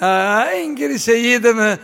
Ah, Ingrid, seguida, né?